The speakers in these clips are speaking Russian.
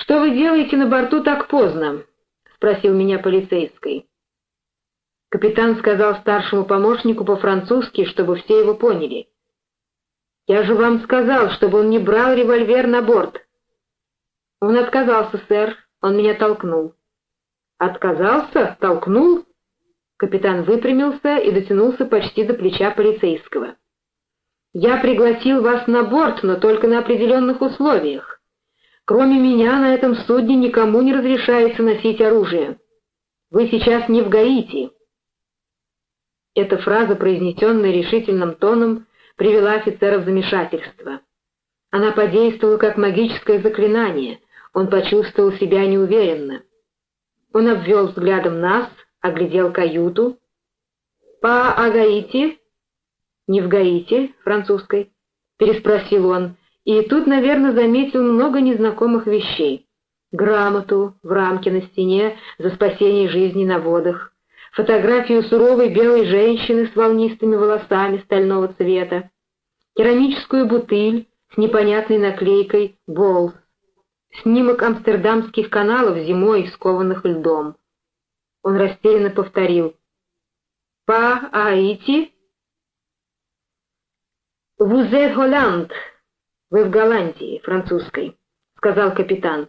«Что вы делаете на борту так поздно?» — спросил меня полицейский. Капитан сказал старшему помощнику по-французски, чтобы все его поняли. «Я же вам сказал, чтобы он не брал револьвер на борт». «Он отказался, сэр. Он меня толкнул». «Отказался? Толкнул?» Капитан выпрямился и дотянулся почти до плеча полицейского. «Я пригласил вас на борт, но только на определенных условиях. Кроме меня на этом судне никому не разрешается носить оружие. Вы сейчас не в Гаити». Эта фраза, произнесенная решительным тоном, привела офицера в замешательство. Она подействовала как магическое заклинание, он почувствовал себя неуверенно. Он обвел взглядом нас, оглядел каюту. «По Агаити?» «Не в Гаити, французской», — переспросил он, и тут, наверное, заметил много незнакомых вещей. Грамоту в рамке на стене за спасение жизни на водах, фотографию суровой белой женщины с волнистыми волосами стального цвета, керамическую бутыль с непонятной наклейкой «Болс», снимок амстердамских каналов зимой, скованных льдом. Он растерянно повторил. «По Аити?» «Вузе Голланд!» «Вы в Голландии, французской», — сказал капитан,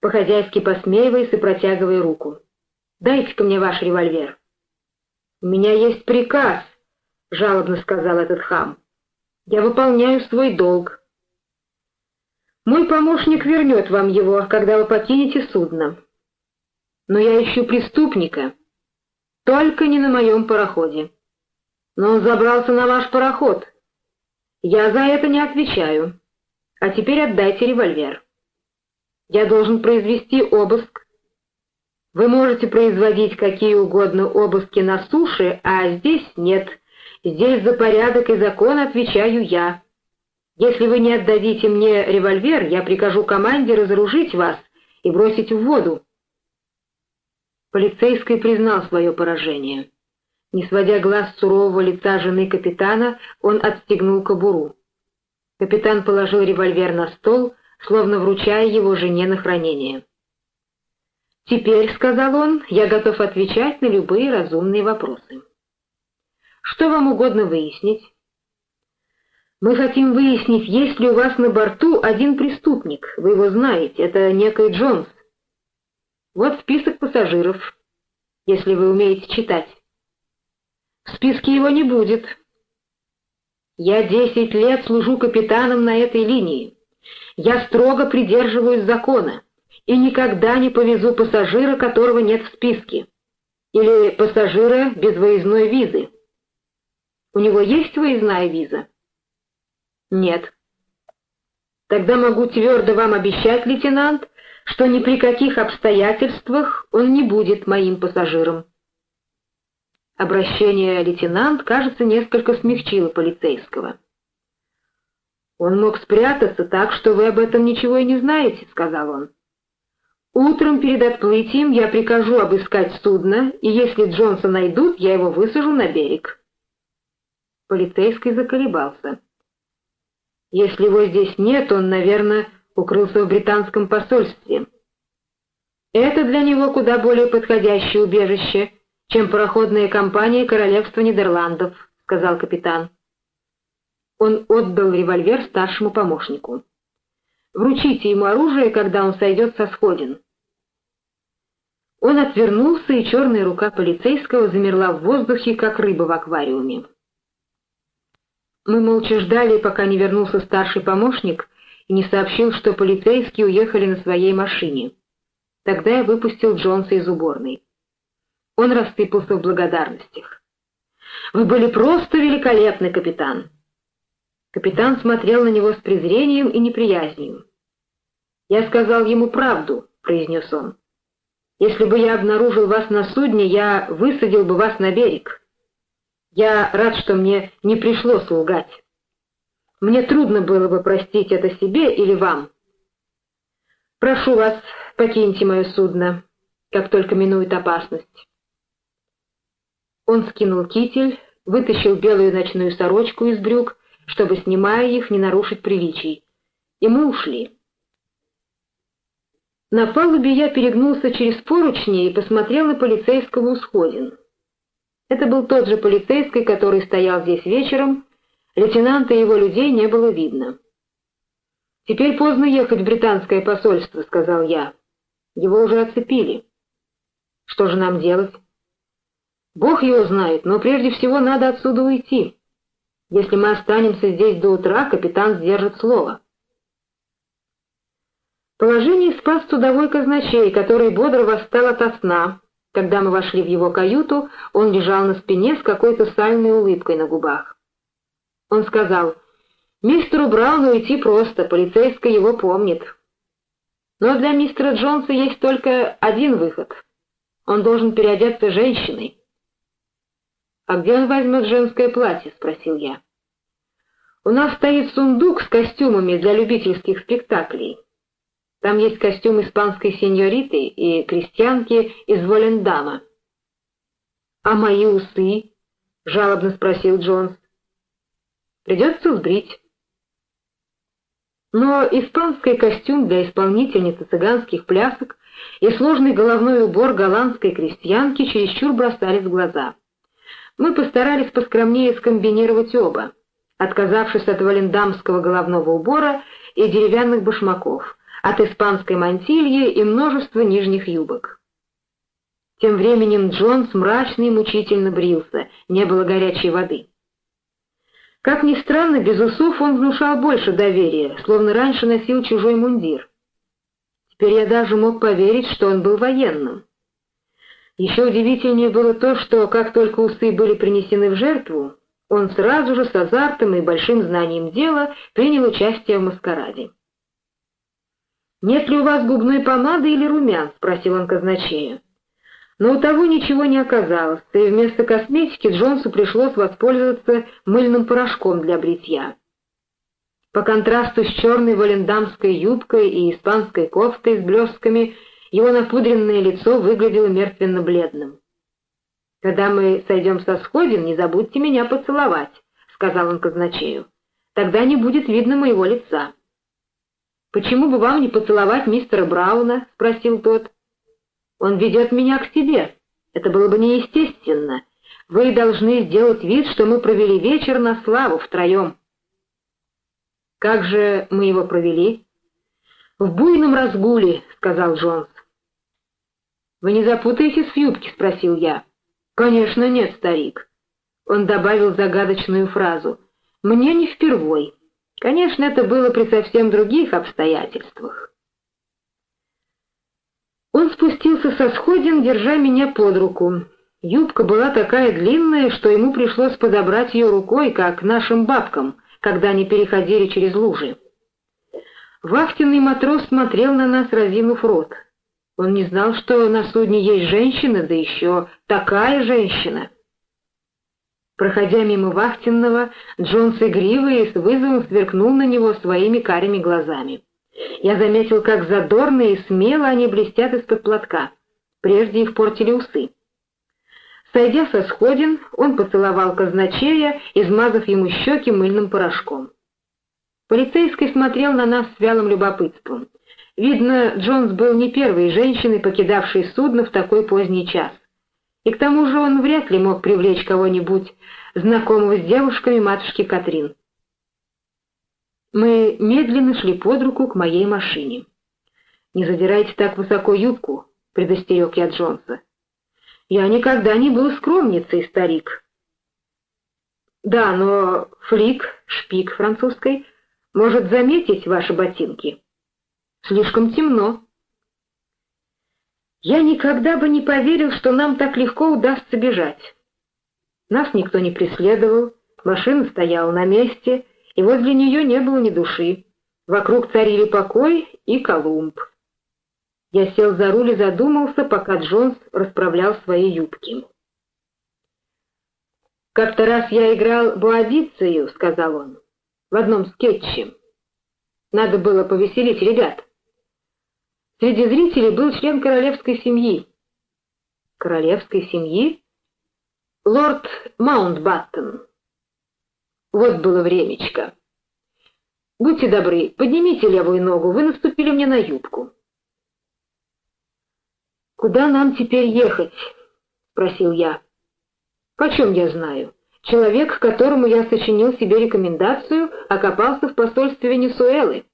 по-хозяйски посмеиваясь и протягивая руку. «Дайте-ка мне ваш револьвер». «У меня есть приказ», — жалобно сказал этот хам. «Я выполняю свой долг». «Мой помощник вернет вам его, когда вы покинете судно. Но я ищу преступника. Только не на моем пароходе. Но он забрался на ваш пароход. Я за это не отвечаю. А теперь отдайте револьвер. Я должен произвести обыск. Вы можете производить какие угодно обыски на суше, а здесь нет. Здесь за порядок и закон отвечаю я. Если вы не отдадите мне револьвер, я прикажу команде разоружить вас и бросить в воду. Полицейский признал свое поражение. Не сводя глаз сурового лица жены капитана, он отстегнул кобуру. Капитан положил револьвер на стол, словно вручая его жене на хранение. «Теперь, — сказал он, — я готов отвечать на любые разумные вопросы. Что вам угодно выяснить?» «Мы хотим выяснить, есть ли у вас на борту один преступник. Вы его знаете, это некий Джонс. Вот список пассажиров, если вы умеете читать. В списке его не будет. Я десять лет служу капитаном на этой линии. Я строго придерживаюсь закона и никогда не повезу пассажира, которого нет в списке, или пассажира без выездной визы. У него есть выездная виза? Нет. Тогда могу твердо вам обещать, лейтенант, что ни при каких обстоятельствах он не будет моим пассажиром. Обращение лейтенант, кажется, несколько смягчило полицейского. «Он мог спрятаться так, что вы об этом ничего и не знаете», — сказал он. «Утром перед отплытием я прикажу обыскать судно, и если Джонса найдут, я его высажу на берег». Полицейский заколебался. «Если его здесь нет, он, наверное, укрылся в британском посольстве. Это для него куда более подходящее убежище, чем пароходная компания Королевства Нидерландов, сказал капитан. Он отдал револьвер старшему помощнику. Вручите ему оружие, когда он сойдет со сходин. Он отвернулся, и черная рука полицейского замерла в воздухе, как рыба в аквариуме. Мы молча ждали, пока не вернулся старший помощник и не сообщил, что полицейские уехали на своей машине. Тогда я выпустил Джонса из уборной. Он рассыпался в благодарностях. «Вы были просто великолепны, капитан!» Капитан смотрел на него с презрением и неприязнью. «Я сказал ему правду», — произнес он. «Если бы я обнаружил вас на судне, я высадил бы вас на берег. Я рад, что мне не пришлось лгать». Мне трудно было бы простить это себе или вам. Прошу вас, покиньте мое судно, как только минует опасность. Он скинул китель, вытащил белую ночную сорочку из брюк, чтобы, снимая их, не нарушить приличий, и мы ушли. На палубе я перегнулся через поручни и посмотрел на полицейского у. Это был тот же полицейский, который стоял здесь вечером, лейтенанта и его людей не было видно. «Теперь поздно ехать в британское посольство», — сказал я. «Его уже оцепили». «Что же нам делать?» «Бог его знает, но прежде всего надо отсюда уйти. Если мы останемся здесь до утра, капитан сдержит слово». Положение спас судовой казначей, который бодро восстал ото сна. Когда мы вошли в его каюту, он лежал на спине с какой-то сальной улыбкой на губах. Он сказал, «Мистеру Брауну идти просто, полицейский его помнит. Но для мистера Джонса есть только один выход. Он должен переодеться женщиной». «А где он возьмет женское платье?» — спросил я. «У нас стоит сундук с костюмами для любительских спектаклей». Там есть костюм испанской сеньориты и крестьянки из Волендама. «А мои усы?» — жалобно спросил Джонс. «Придется сбрить». Но испанский костюм для исполнительницы цыганских плясок и сложный головной убор голландской крестьянки чересчур бросались в глаза. Мы постарались поскромнее скомбинировать оба, отказавшись от валендамского головного убора и деревянных башмаков — от испанской мантильи и множества нижних юбок. Тем временем Джонс мрачно и мучительно брился, не было горячей воды. Как ни странно, без усов он внушал больше доверия, словно раньше носил чужой мундир. Теперь я даже мог поверить, что он был военным. Еще удивительнее было то, что как только усы были принесены в жертву, он сразу же с азартом и большим знанием дела принял участие в маскараде. «Нет ли у вас губной помады или румян?» — спросил он казначея. Но у того ничего не оказалось, и вместо косметики Джонсу пришлось воспользоваться мыльным порошком для бритья. По контрасту с черной валендамской юбкой и испанской кофтой с блестками его напудренное лицо выглядело мертвенно-бледным. «Когда мы сойдем со сходин, не забудьте меня поцеловать», — сказал он казначею. «Тогда не будет видно моего лица». «Почему бы вам не поцеловать мистера Брауна?» — спросил тот. «Он ведет меня к себе. Это было бы неестественно. Вы должны сделать вид, что мы провели вечер на славу втроем». «Как же мы его провели?» «В буйном разгуле», — сказал Джонс. «Вы не запутаетесь в юбке?» — спросил я. «Конечно нет, старик». Он добавил загадочную фразу. «Мне не впервой». Конечно, это было при совсем других обстоятельствах. Он спустился со сходин, держа меня под руку. Юбка была такая длинная, что ему пришлось подобрать ее рукой, как нашим бабкам, когда они переходили через лужи. Вахтенный матрос смотрел на нас, разинув рот. Он не знал, что на судне есть женщина, да еще такая женщина. Проходя мимо вахтенного, Джонс игриво и с вызовом сверкнул на него своими карими глазами. Я заметил, как задорно и смело они блестят из-под платка. Прежде их портили усы. Сойдя со сходин, он поцеловал казначея, измазав ему щеки мыльным порошком. Полицейский смотрел на нас с вялым любопытством. Видно, Джонс был не первой женщиной, покидавшей судно в такой поздний час. И к тому же он вряд ли мог привлечь кого-нибудь, знакомого с девушками матушки Катрин. Мы медленно шли под руку к моей машине. «Не задирайте так высоко юбку», — предостерег я Джонса. «Я никогда не был скромницей, старик». «Да, но флик, шпик французской, может заметить ваши ботинки. Слишком темно». Я никогда бы не поверил, что нам так легко удастся бежать. Нас никто не преследовал, машина стояла на месте, и возле нее не было ни души. Вокруг царили покой и Колумб. Я сел за руль и задумался, пока Джонс расправлял свои юбки. «Как-то раз я играл Буадицию», — сказал он, — «в одном скетче. Надо было повеселить ребят». Среди зрителей был член королевской семьи. Королевской семьи? Лорд Маунтбаттен. Вот было времечко. Будьте добры, поднимите левую ногу, вы наступили мне на юбку. «Куда нам теперь ехать?» — спросил я. «Почем я знаю? Человек, которому я сочинил себе рекомендацию, окопался в посольстве Венесуэлы.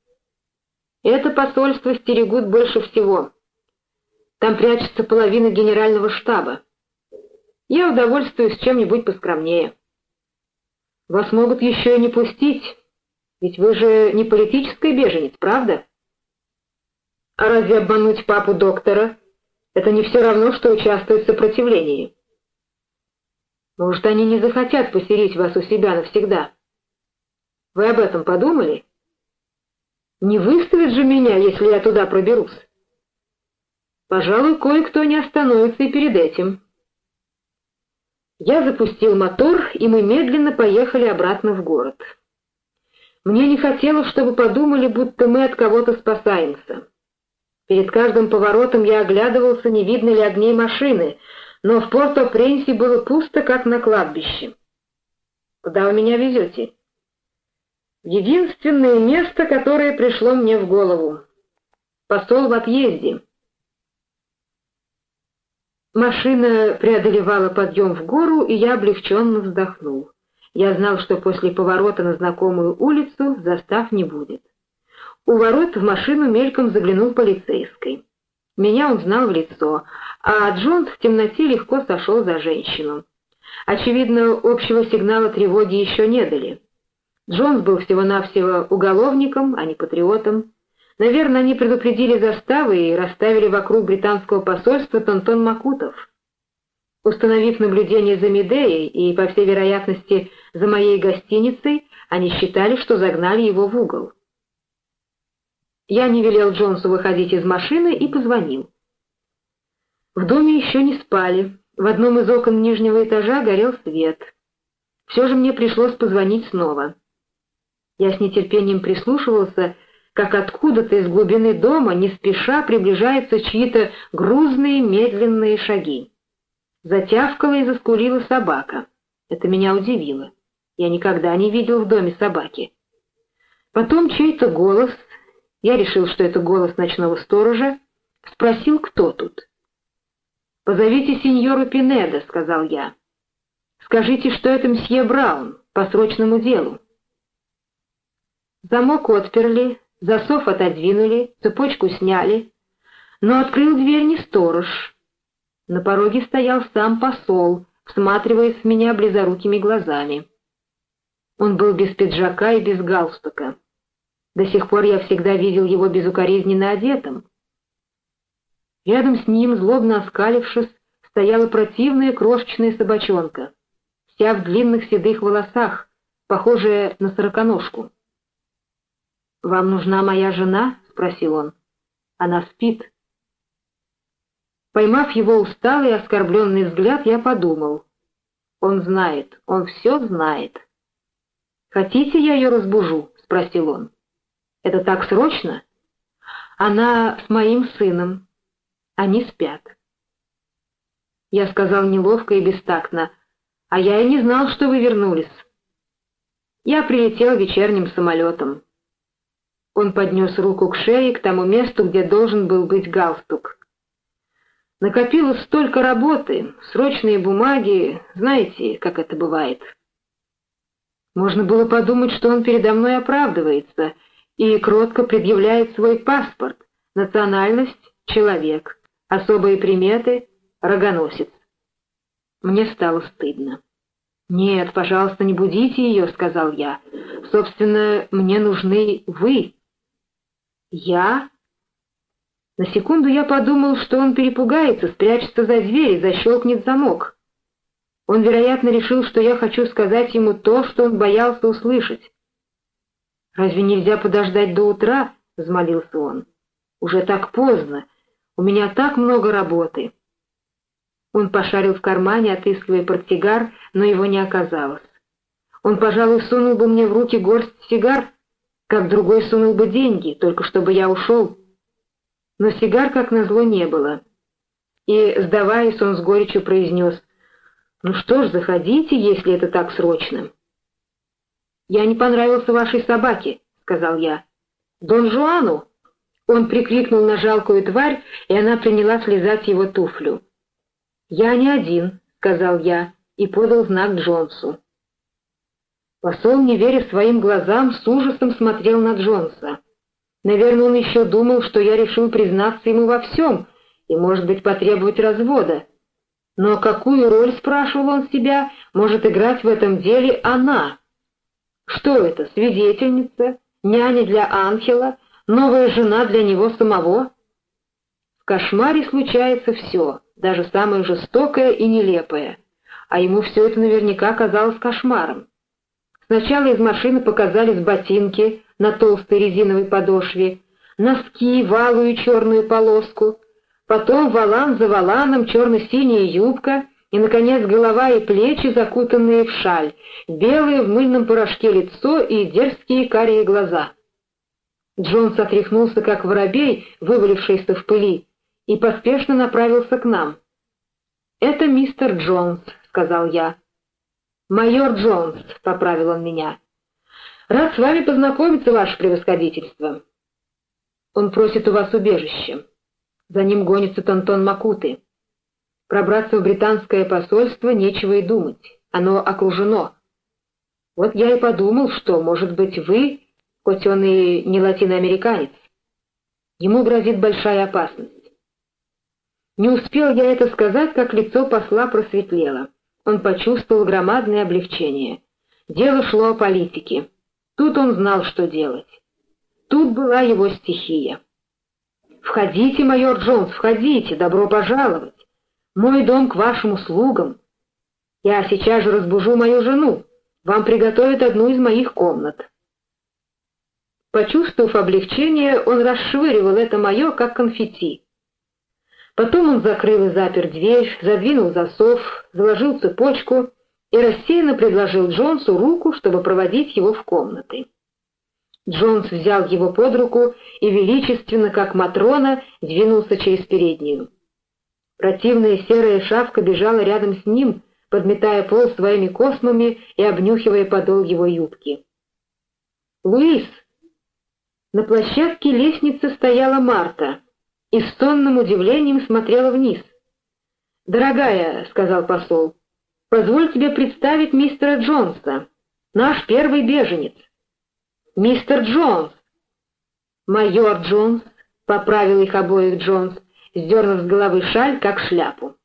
Это посольство стерегут больше всего. Там прячется половина генерального штаба. Я удовольствуюсь чем-нибудь поскромнее. Вас могут еще и не пустить, ведь вы же не политический беженец, правда? А разве обмануть папу доктора — это не все равно, что участвовать в сопротивлении? Может, они не захотят поселить вас у себя навсегда? Вы об этом подумали? Не выставят же меня, если я туда проберусь. Пожалуй, кое-кто не остановится и перед этим. Я запустил мотор, и мы медленно поехали обратно в город. Мне не хотелось, чтобы подумали, будто мы от кого-то спасаемся. Перед каждым поворотом я оглядывался, не видно ли огней машины, но в Порто-Пренсе было пусто, как на кладбище. «Куда вы меня везете?» «Единственное место, которое пришло мне в голову. Посол в отъезде». Машина преодолевала подъем в гору, и я облегченно вздохнул. Я знал, что после поворота на знакомую улицу застав не будет. У ворот в машину мельком заглянул полицейский. Меня он знал в лицо, а Джонс в темноте легко сошел за женщину. Очевидно, общего сигнала тревоги еще не дали. Джонс был всего-навсего уголовником, а не патриотом. Наверное, они предупредили заставы и расставили вокруг британского посольства Тонтон Макутов. Установив наблюдение за Медеей и, по всей вероятности, за моей гостиницей, они считали, что загнали его в угол. Я не велел Джонсу выходить из машины и позвонил. В доме еще не спали. В одном из окон нижнего этажа горел свет. Все же мне пришлось позвонить снова. Я с нетерпением прислушивался, как откуда-то из глубины дома не спеша приближаются чьи-то грузные медленные шаги. Затявкала и заскулила собака. Это меня удивило. Я никогда не видел в доме собаки. Потом чей-то голос, я решил, что это голос ночного сторожа, спросил, кто тут. «Позовите сеньору Пинеда», — сказал я. «Скажите, что это мсье Браун, по срочному делу». Замок отперли, засов отодвинули, цепочку сняли, но открыл дверь не сторож. На пороге стоял сам посол, всматриваясь в меня близорукими глазами. Он был без пиджака и без галстука. До сих пор я всегда видел его безукоризненно одетым. Рядом с ним, злобно оскалившись, стояла противная крошечная собачонка, вся в длинных седых волосах, похожая на сороконожку. «Вам нужна моя жена?» — спросил он. «Она спит». Поймав его усталый и оскорбленный взгляд, я подумал. Он знает, он все знает. «Хотите, я ее разбужу?» — спросил он. «Это так срочно?» «Она с моим сыном. Они спят». Я сказал неловко и бестактно, «А я и не знал, что вы вернулись». Я прилетел вечерним самолетом. Он поднес руку к шее, к тому месту, где должен был быть галстук. Накопилось столько работы, срочные бумаги, знаете, как это бывает. Можно было подумать, что он передо мной оправдывается и кротко предъявляет свой паспорт, национальность — человек, особые приметы — рогоносец. Мне стало стыдно. «Нет, пожалуйста, не будите ее», — сказал я. «Собственно, мне нужны вы». «Я?» На секунду я подумал, что он перепугается, спрячется за дверь и защелкнет замок. Он, вероятно, решил, что я хочу сказать ему то, что он боялся услышать. «Разве нельзя подождать до утра?» — взмолился он. «Уже так поздно. У меня так много работы». Он пошарил в кармане, отыскивая портсигар, но его не оказалось. Он, пожалуй, сунул бы мне в руки горсть сигар, как другой сунул бы деньги, только чтобы я ушел. Но сигар, как назло, не было. И, сдаваясь, он с горечью произнес, «Ну что ж, заходите, если это так срочно». «Я не понравился вашей собаке», — сказал я. «Дон Жуану? Он прикрикнул на жалкую тварь, и она приняла слезать его туфлю. «Я не один», — сказал я, и подал знак Джонсу. Посол, не веря своим глазам, с ужасом смотрел на Джонса. Наверное, он еще думал, что я решил признаться ему во всем и, может быть, потребовать развода. Но какую роль, спрашивал он себя, может играть в этом деле она? Что это, свидетельница, няня для Анхела, новая жена для него самого? В кошмаре случается все, даже самое жестокое и нелепое, а ему все это наверняка казалось кошмаром. Сначала из машины показались ботинки на толстой резиновой подошве, носки, валую черную полоску, потом валан за валаном черно-синяя юбка и, наконец, голова и плечи, закутанные в шаль, белые в мыльном порошке лицо и дерзкие карие глаза. Джонс отряхнулся, как воробей, вывалившийся в пыли, и поспешно направился к нам. «Это мистер Джонс», — сказал я. «Майор Джонс», — поправил он меня. «Рад с вами познакомиться, ваше превосходительство». Он просит у вас убежище. За ним гонится Тонтон Макуты. Пробраться в британское посольство нечего и думать. Оно окружено. Вот я и подумал, что, может быть, вы, хоть он и не латиноамериканец, ему грозит большая опасность. Не успел я это сказать, как лицо посла просветлело он почувствовал громадное облегчение. Дело шло о политике. Тут он знал, что делать. Тут была его стихия. «Входите, майор Джонс, входите, добро пожаловать. Мой дом к вашим услугам. Я сейчас же разбужу мою жену. Вам приготовят одну из моих комнат». Почувствовав облегчение, он расшвыривал это мое, как конфетти. Потом он закрыл и запер дверь, задвинул засов, заложил цепочку и рассеянно предложил Джонсу руку, чтобы проводить его в комнаты. Джонс взял его под руку и величественно, как Матрона, двинулся через переднюю. Противная серая шавка бежала рядом с ним, подметая пол своими космами и обнюхивая подол его юбки. «Луис!» На площадке лестницы стояла Марта и с тонным удивлением смотрела вниз. «Дорогая», — сказал посол, — «позволь тебе представить мистера Джонса, наш первый беженец». «Мистер Джонс!» «Майор Джонс», — поправил их обоих Джонс, сдернув с головы шаль, как шляпу.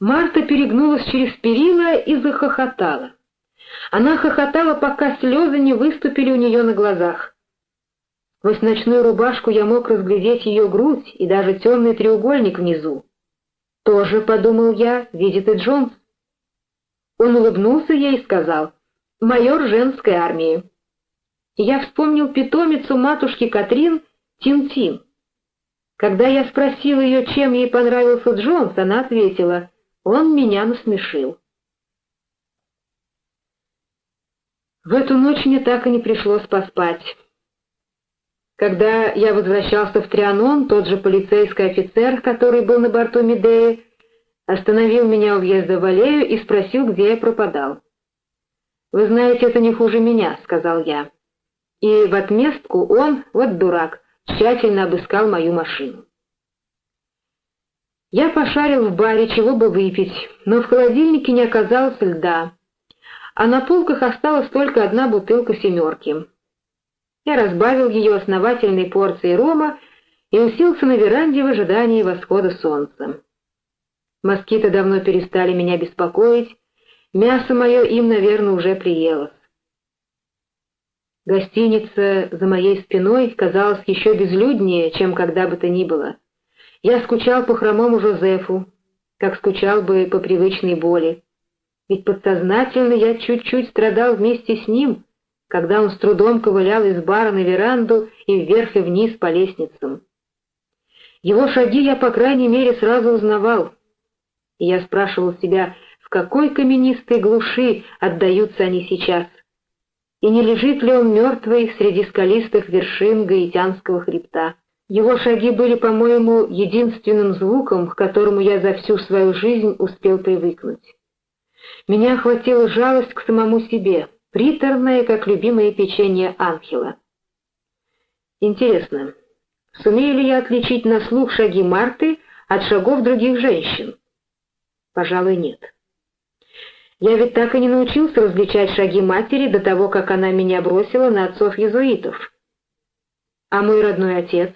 Марта перегнулась через перила и захохотала. Она хохотала, пока слезы не выступили у нее на глазах. Сквозь ночную рубашку я мог разглядеть ее грудь и даже темный треугольник внизу. Тоже, подумал я, видит и Джонс. Он улыбнулся ей и сказал, «Майор женской армии». я вспомнил питомицу матушки Катрин Тин-Тин. Когда я спросил ее, чем ей понравился Джонс, она ответила, «Он меня насмешил». В эту ночь мне так и не пришлось поспать. Когда я возвращался в Трианон, тот же полицейский офицер, который был на борту Медеи, остановил меня у въезда в аллею и спросил, где я пропадал. «Вы знаете, это не хуже меня», — сказал я. И в отместку он, вот дурак, тщательно обыскал мою машину. Я пошарил в баре, чего бы выпить, но в холодильнике не оказалось льда, а на полках осталась только одна бутылка «семерки». Я разбавил ее основательной порцией рома и уселся на веранде в ожидании восхода солнца. Москиты давно перестали меня беспокоить, мясо мое им, наверное, уже приелось. Гостиница за моей спиной казалась еще безлюднее, чем когда бы то ни было. Я скучал по хромому Жозефу, как скучал бы по привычной боли. Ведь подсознательно я чуть-чуть страдал вместе с ним — когда он с трудом ковылял из бара на веранду и вверх и вниз по лестницам. Его шаги я, по крайней мере, сразу узнавал. И я спрашивал себя, в какой каменистой глуши отдаются они сейчас, и не лежит ли он мертвый среди скалистых вершин Гаитянского хребта. Его шаги были, по-моему, единственным звуком, к которому я за всю свою жизнь успел привыкнуть. Меня охватила жалость к самому себе — приторное, как любимое печенье ангела. Интересно, Сумею ли я отличить на слух шаги Марты от шагов других женщин? Пожалуй, нет. Я ведь так и не научился различать шаги матери до того, как она меня бросила на отцов-езуитов. А мой родной отец?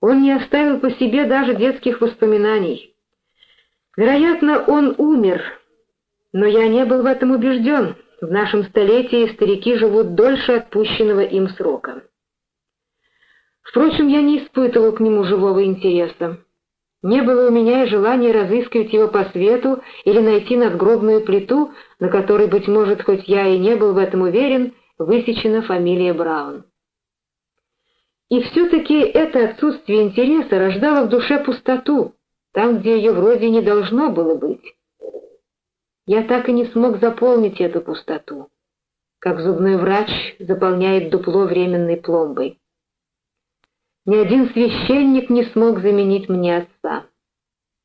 Он не оставил по себе даже детских воспоминаний. Вероятно, он умер, но я не был в этом убежден. В нашем столетии старики живут дольше отпущенного им срока. Впрочем, я не испытывал к нему живого интереса. Не было у меня и желания разыскивать его по свету или найти надгробную плиту, на которой, быть может, хоть я и не был в этом уверен, высечена фамилия Браун. И все-таки это отсутствие интереса рождало в душе пустоту, там, где ее вроде не должно было быть. Я так и не смог заполнить эту пустоту, как зубной врач заполняет дупло временной пломбой. Ни один священник не смог заменить мне отца,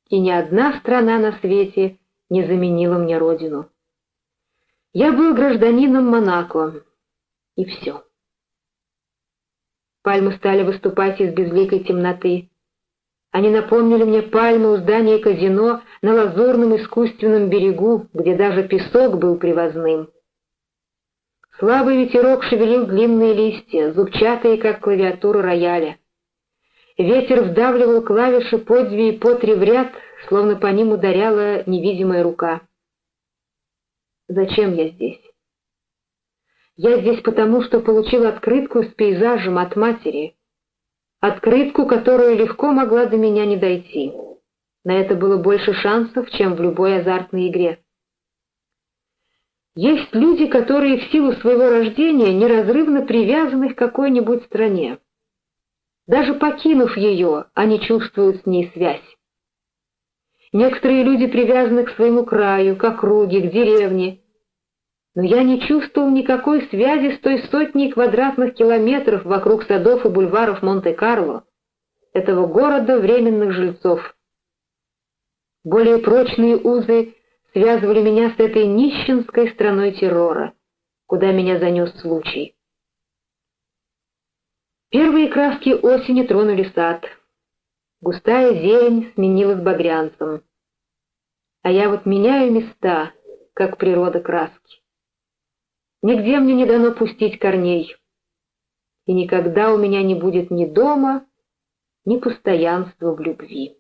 и ни одна страна на свете не заменила мне родину. Я был гражданином Монако, и все. Пальмы стали выступать из безликой темноты. Они напомнили мне пальмы у здания казино на лазурном искусственном берегу, где даже песок был привозным. Слабый ветерок шевелил длинные листья, зубчатые, как клавиатура рояля. Ветер вдавливал клавиши по две и по три в ряд, словно по ним ударяла невидимая рука. Зачем я здесь? Я здесь потому, что получил открытку с пейзажем от матери. Открытку, которую легко могла до меня не дойти. На это было больше шансов, чем в любой азартной игре. Есть люди, которые в силу своего рождения неразрывно привязаны к какой-нибудь стране. Даже покинув ее, они чувствуют с ней связь. Некоторые люди привязаны к своему краю, к округе, к деревне, но я не чувствовал никакой связи с той сотней квадратных километров вокруг садов и бульваров Монте-Карло, этого города временных жильцов. Более прочные узы связывали меня с этой нищенской страной террора, куда меня занес случай. Первые краски осени тронули сад. Густая зелень сменилась багрянцем. А я вот меняю места, как природа краски. Нигде мне не дано пустить корней. И никогда у меня не будет ни дома, ни постоянства в любви.